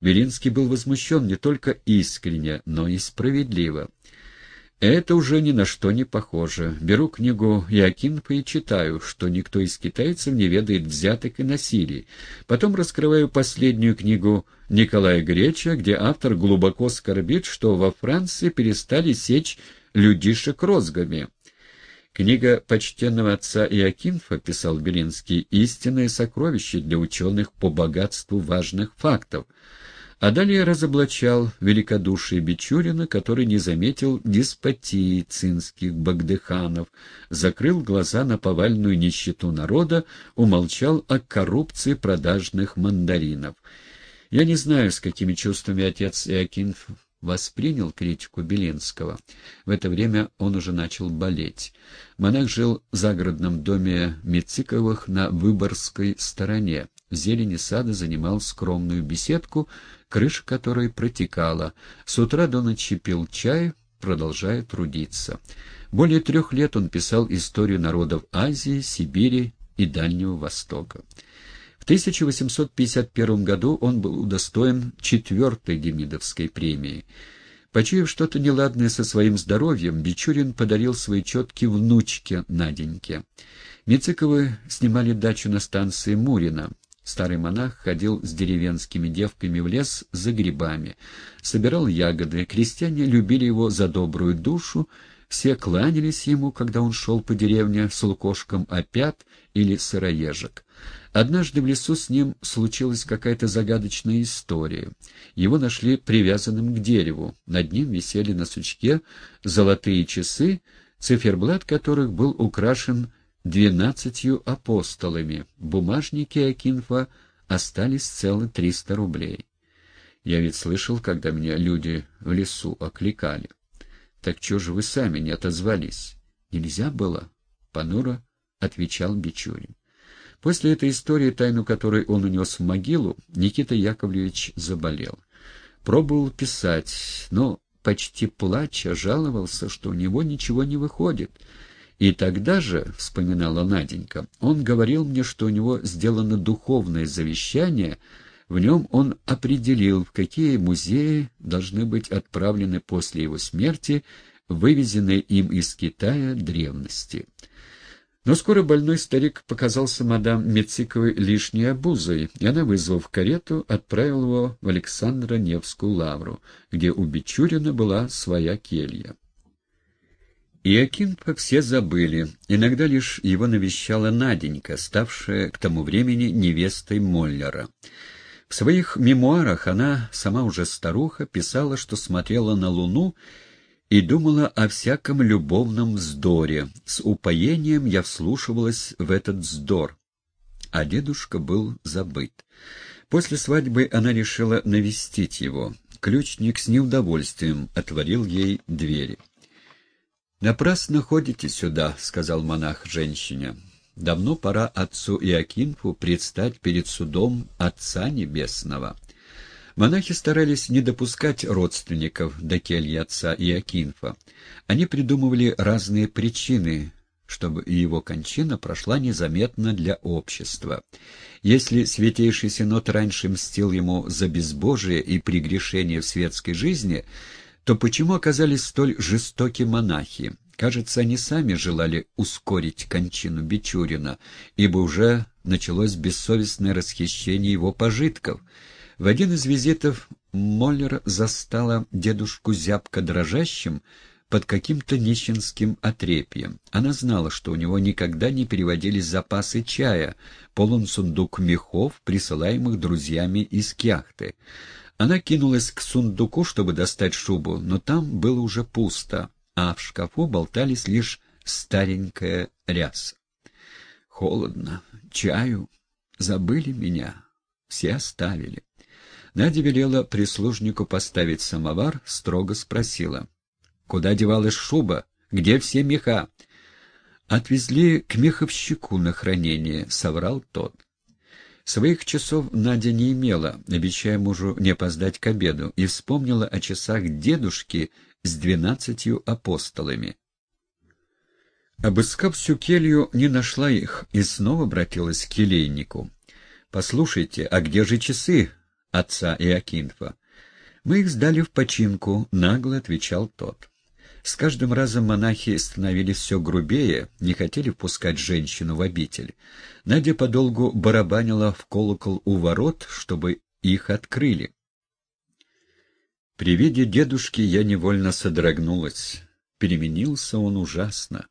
Белинский был возмущен не только искренне, но и справедливо. Это уже ни на что не похоже. Беру книгу Якинфа и читаю, что никто из китайцев не ведает взяток и насилий. Потом раскрываю последнюю книгу Николая Греча, где автор глубоко скорбит, что во Франции перестали сечь людишек розгами. Книга почтенного отца Иокинфа, писал Белинский, истинное сокровище для ученых по богатству важных фактов — а далее разоблачал великодушие Бичурина, который не заметил деспотии цинских багдыханов, закрыл глаза на повальную нищету народа, умолчал о коррупции продажных мандаринов. Я не знаю, с какими чувствами отец Иокинф воспринял критику Белинского. В это время он уже начал болеть. Монах жил в загородном доме Мициковых на Выборгской стороне. В зелени сада занимал скромную беседку, крыша которой протекала. С утра до ночи пил чай, продолжая трудиться. Более трех лет он писал историю народов Азии, Сибири и Дальнего Востока. В 1851 году он был удостоен четвертой Демидовской премии. Почуяв что-то неладное со своим здоровьем, Бичурин подарил свои четки внучке Наденьке. Мицыковы снимали дачу на станции Мурина. Старый монах ходил с деревенскими девками в лес за грибами, собирал ягоды. Крестьяне любили его за добрую душу, все кланялись ему, когда он шел по деревне с лукошком опят или сыроежек. Однажды в лесу с ним случилась какая-то загадочная история. Его нашли привязанным к дереву. Над ним висели на сучке золотые часы, циферблат которых был украшен двенадцатью апостолами. В бумажнике Акинфа остались целы триста рублей. Я ведь слышал, когда меня люди в лесу окликали. Так чего же вы сами не отозвались? Нельзя было? Понуро отвечал Бичурин. После этой истории, тайну которой он унес в могилу, Никита Яковлевич заболел. Пробовал писать, но почти плача жаловался, что у него ничего не выходит — и тогда же, — вспоминала Наденька, — он говорил мне, что у него сделано духовное завещание, в нем он определил, в какие музеи должны быть отправлены после его смерти вывезенные им из Китая древности. Но скоро больной старик показался мадам Мециковой лишней обузой, и она, вызвав карету, отправила его в Александро-Невскую лавру, где у Бичурина была своя келья. И Акинфа все забыли. Иногда лишь его навещала Наденька, ставшая к тому времени невестой Моллера. В своих мемуарах она, сама уже старуха, писала, что смотрела на Луну и думала о всяком любовном вздоре. С упоением я вслушивалась в этот вздор. А дедушка был забыт. После свадьбы она решила навестить его. Ключник с неудовольствием отворил ей двери. «Напрасно ходите сюда», — сказал монах женщине. «Давно пора отцу Иокинфу предстать перед судом Отца Небесного». Монахи старались не допускать родственников до кельи отца Иокинфа. Они придумывали разные причины, чтобы его кончина прошла незаметно для общества. Если Святейший Синод раньше мстил ему за безбожие и прегрешение в светской жизни — то почему оказались столь жестоки монахи? Кажется, они сами желали ускорить кончину Бичурина, ибо уже началось бессовестное расхищение его пожитков. В один из визитов Моллер застала дедушку зябко дрожащим под каким-то нищенским отрепьем. Она знала, что у него никогда не переводились запасы чая, полон сундук мехов, присылаемых друзьями из Кяхты. Она кинулась к сундуку, чтобы достать шубу, но там было уже пусто, а в шкафу болтались лишь старенькая ряса. Холодно, чаю, забыли меня, все оставили. Надя велела прислужнику поставить самовар, строго спросила. — Куда девалась шуба? Где все меха? — Отвезли к меховщику на хранение, — соврал тот. Своих часов Надя не имела, обещая мужу не опоздать к обеду, и вспомнила о часах дедушки с двенадцатью апостолами. Обыскав всю келью, не нашла их и снова обратилась к келейнику. — Послушайте, а где же часы, отца Иокинфа. «Мы их сдали в починку», — нагло отвечал тот. С каждым разом монахи становились все грубее, не хотели впускать женщину в обитель. Надя подолгу барабанила в колокол у ворот, чтобы их открыли. При виде дедушки я невольно содрогнулась. Переменился он ужасно.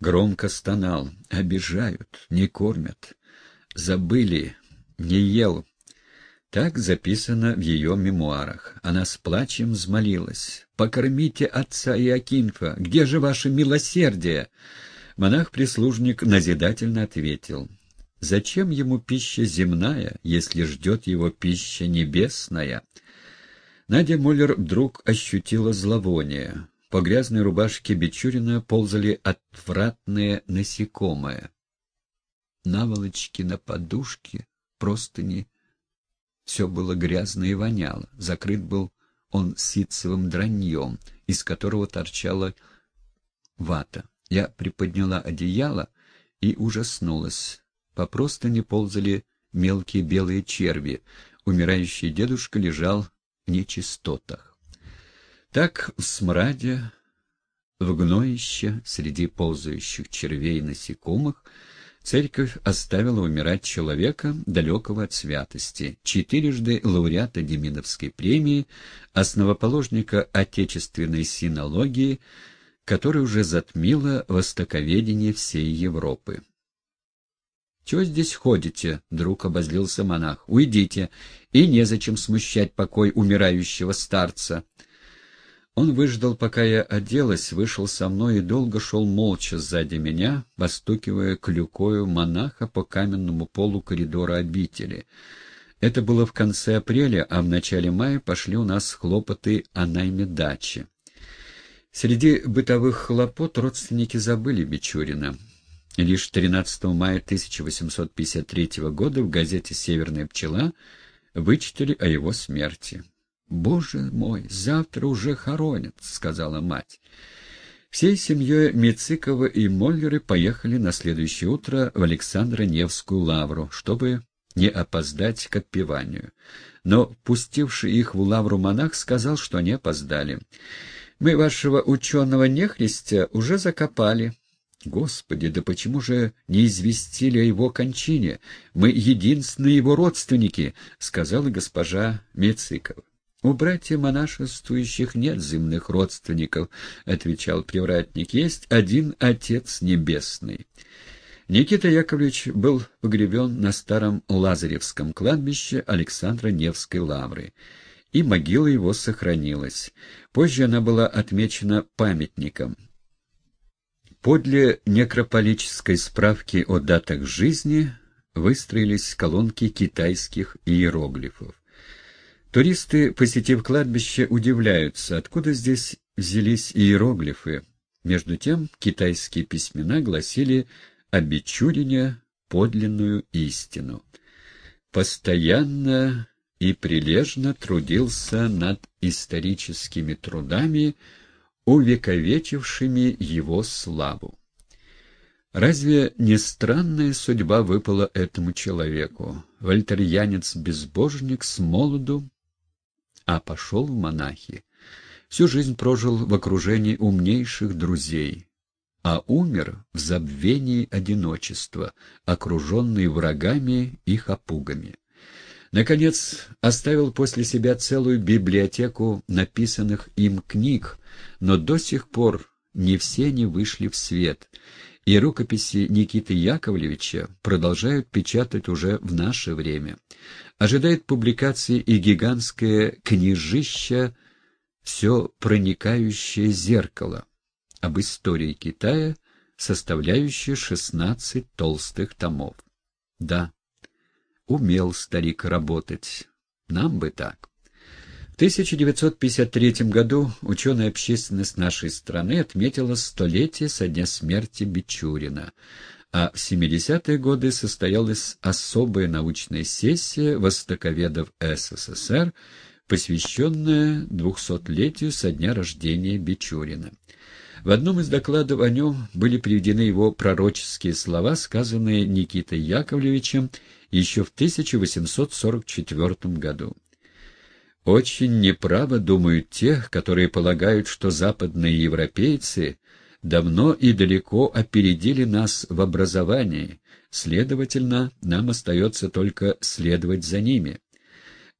Громко стонал. Обижают, не кормят. Забыли, не ел. Так записано в ее мемуарах. Она с плачем взмолилась. «Покормите отца Иокинфа! Где же ваше милосердие?» Монах-прислужник назидательно ответил. «Зачем ему пища земная, если ждет его пища небесная?» Надя Моллер вдруг ощутила зловоние. По грязной рубашке Бичурина ползали отвратные насекомые. Наволочки на подушке, простыни — все было грязно и воняло. Закрыт был он ситцевым драньем, из которого торчала вата. Я приподняла одеяло и ужаснулась. По простыне ползали мелкие белые черви. Умирающий дедушка лежал нечистотах. Так в смраде, в гноище, среди ползающих червей и насекомых, Церковь оставила умирать человека, далекого от святости, четырежды лауреата Демидовской премии, основоположника отечественной синологии, которая уже затмила востоковедение всей Европы. «Чего здесь ходите?» — вдруг обозлился монах. «Уйдите, и незачем смущать покой умирающего старца». Он выждал, пока я оделась, вышел со мной и долго шел молча сзади меня, постукивая клюкою монаха по каменному полу коридора обители. Это было в конце апреля, а в начале мая пошли у нас хлопоты о найме дачи. Среди бытовых хлопот родственники забыли Бичурина. Лишь 13 мая 1853 года в газете «Северная пчела» вычитали о его смерти. «Боже мой, завтра уже хоронят», — сказала мать. Всей семьей Мицикова и Моллеры поехали на следующее утро в Александро-Невскую лавру, чтобы не опоздать к отпеванию. Но пустивший их в лавру монах сказал, что они опоздали. «Мы вашего ученого нехристя уже закопали». «Господи, да почему же не известили о его кончине? Мы единственные его родственники», — сказала госпожа Мицикова. «У братьев монашествующих нет земных родственников», — отвечал привратник. «Есть один Отец Небесный». Никита Яковлевич был погребен на старом Лазаревском кладбище Александра Невской лавры, и могила его сохранилась. Позже она была отмечена памятником. Подле некрополической справки о датах жизни выстроились колонки китайских иероглифов. Туристы, посетив кладбище, удивляются, откуда здесь взялись иероглифы. Между тем китайские письмена гласили о подлинную истину. Постоянно и прилежно трудился над историческими трудами, увековечившими его славу. Разве не странная судьба выпала этому человеку? Вольтерьянец-безбожник с молоду а пошел в монахи. Всю жизнь прожил в окружении умнейших друзей, а умер в забвении одиночества, окруженный врагами их опугами. Наконец, оставил после себя целую библиотеку написанных им книг, но до сих пор не все не вышли в свет, и рукописи Никиты Яковлевича продолжают печатать уже в наше время. Ожидает публикации и гигантское книжище «Все проникающее зеркало» об истории Китая, составляющее шестнадцать толстых томов. Да, умел старик работать, нам бы так. В 1953 году ученая общественность нашей страны отметила столетие со дня смерти Бичурина, а в 70-е годы состоялась особая научная сессия востоковедов СССР, посвященная двухсотлетию со дня рождения Бичурина. В одном из докладов о нем были приведены его пророческие слова, сказанные Никитой Яковлевичем еще в 1844 году. Очень неправо думают те, которые полагают, что западные европейцы давно и далеко опередили нас в образовании, следовательно, нам остается только следовать за ними.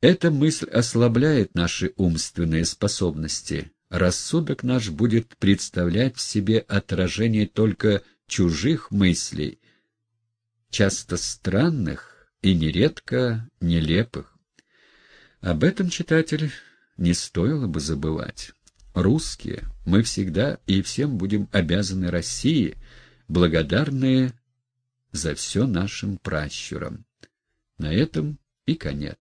Эта мысль ослабляет наши умственные способности. Рассудок наш будет представлять в себе отражение только чужих мыслей, часто странных и нередко нелепых. Об этом, читатель, не стоило бы забывать. Русские, мы всегда и всем будем обязаны России, благодарные за все нашим пращурам. На этом и конец.